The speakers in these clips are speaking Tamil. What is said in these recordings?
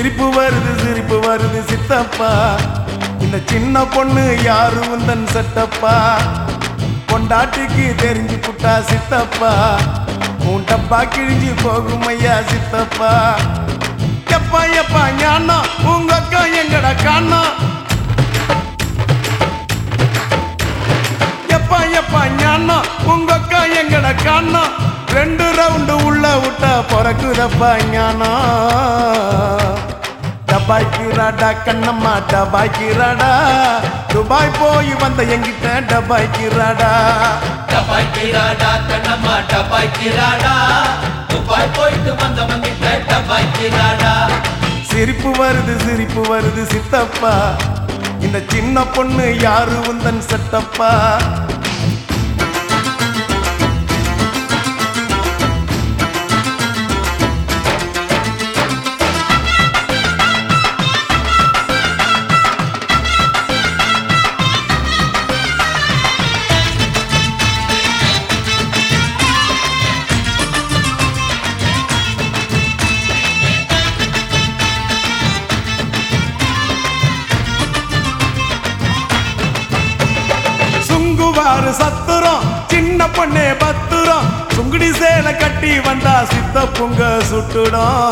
சிரிப்பு வருது சிரிப்பு வருது சித்தப்பா. இந்த சின்ன பொண்ணு யாரு உந்தன் சட்டப்பா? பொண்டாட்டிக்கு தெரிஞ்சு புட்டா சித்தப்பா? மூட்டப்பா டப்பா கிழிஞ்சு போகும் ஐயா சித்தப்பா. எப்பா எப்பா ஞானா உங்க அக்கா எங்கடா காணோம் எப்பா எப்பா ஞானா உங்க அக்கா எங்கடா காணோம் ரெண்டு ரவுண்டு உள்ள விட்டா பிறக்குதப்பா ஞானா. டபாய்க்கிறாடா கண்ணம்மா டபாய்க்கிறாடா. துபாய் போய் வந்த எங்கிட்ட டபாய்க்கிறாடா. டபாய்க்கிறாடா கண்ணம்மா டபாய்க்கிறாடா. துபாய் போயிட்டு வந்தவன் கிட்ட டபாய்க்கிறாடா. சிரிப்பு வருது சிரிப்பு வருது சித்தப்பா. இந்த சின்ன பொண்ணு யாரு உந்தன் சட்டப்பா பாரு சத்துரம். சின்ன பொண்ணே பத்துரம். சுங்குடி சேலை கட்டி வந்தா சித்த பொங்க சுட்டுடும்.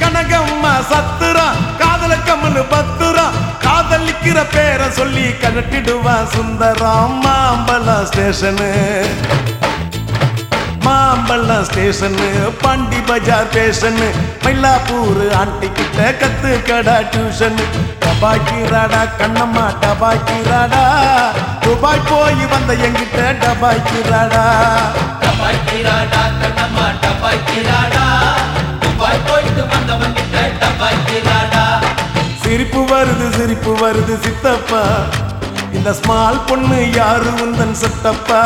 கனகம்மா சத்துரம். காதல கம்மனு பத்துரம். காதலிக்கிற பேரை சொல்லி கழட்டிடுவான் சுந்தரம் மாம்பலம் ஸ்டேஷனு. மாம்பழம் station Pondy Bazaar station Mylapore aunty கிட்ட கத்து கடா டியூஷன் டபாய்க்கிறாடா கண்ணம்மா டபாய்க்கிறாடா துபாய் போய் வந்த எங்கிட்ட டபாய்க்கிறாடா டபாய்க்கிறாடா கண்ணம்மா டபாய்க்கிறாடா துபாய் போயிட்டு வந்தவன் கிட்ட டபாய்க்கிறாடா சிரிப்பு வருது சிரிப்பு வருது சித்தப்பா. இந்த ஸ்மால் பொண்ணு யாரு உந்தன் சட்டப்பா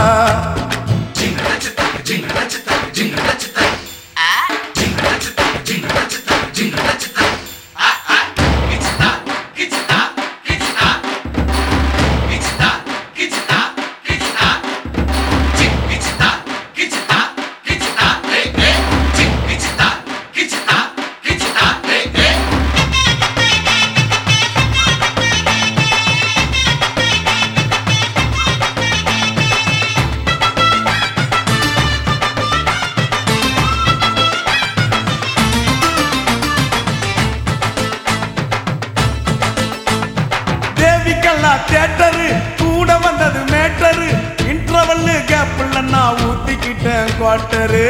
தேட்டரு கூட வந்தது மேட்டரு இன்டர்வல்லு கேப்ல நான் ஊத்திக்கிட்டேன் குவார்ட்டரு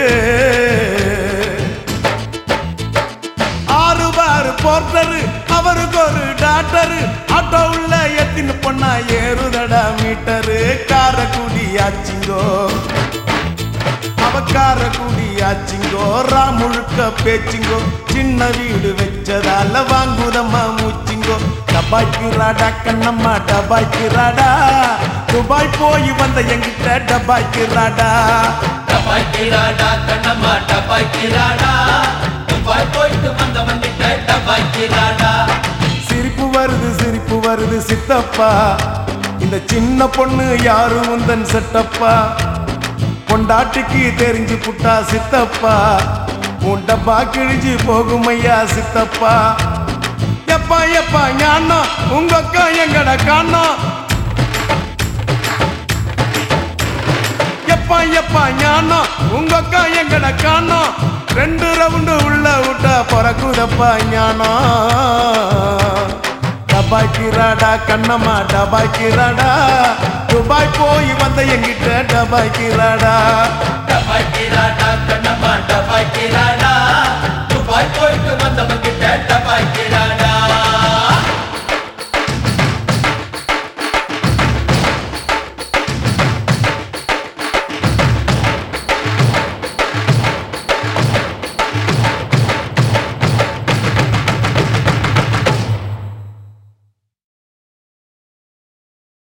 ஆறு பாரு போர்ட்டரு அவருக்கு ஒரு டாக்டரு ஆட்டோ உள்ள எத்தின்னு பொண்ணா ஏறுதடா மீட்டரு காரக்குடி ஆச்சிங்கோ. அவக்கார குடியாச்சிங்கோ ராமுழுக்க பேச்சிங்கோ. சின்ன வீடு வச்சதால வாங்குதம்மா மூச்சி. மூச்சிங்கோ டபாய்க்கிறாடா கண்ணம்மா டபாய்க்கிறாடா? துபாய் போய் வந்த எங்கிட்ட டபாய்க்கிறாடா? டபாய்க்கிறாடா கண்ணம்மா டபாய்க்கிறாடா? துபாய் போயிட்டு வந்தவன் கிட்ட டபாய்க்கிறாடா? சிரிப்பு வருது சிரிப்பு வருது சித்தப்பா. இந்த சின்ன பொண்ணு யாரு உந்தன் செட்டப்பா? பொண்டாட்டிக்கு தெரிஞ்சு புட்டா சித்தப்பா? உன் டப்பா கிழிஞ்சு போகும் ஐயா சித்தப்பா? எப்பா எப்பா ஞானா உங்க அக்கா எங்கட காணா? எப்பா எப்பா ஞானா உங்க அக்கா எங்கட காணா? ரெண்டு ரவுண்டு உள்ள விட்டா பிறக்குதப்பா ஞானா. டபாய்க்கிறாடா கண்ணம்மா டபாய்க்கிறாடா துபாய் போய் வந்த எங்கிட்ட டபாய்க்கிறாடா டபாய்க்கிறாடா கண்ணம்மா டபாய்க்கிறாடா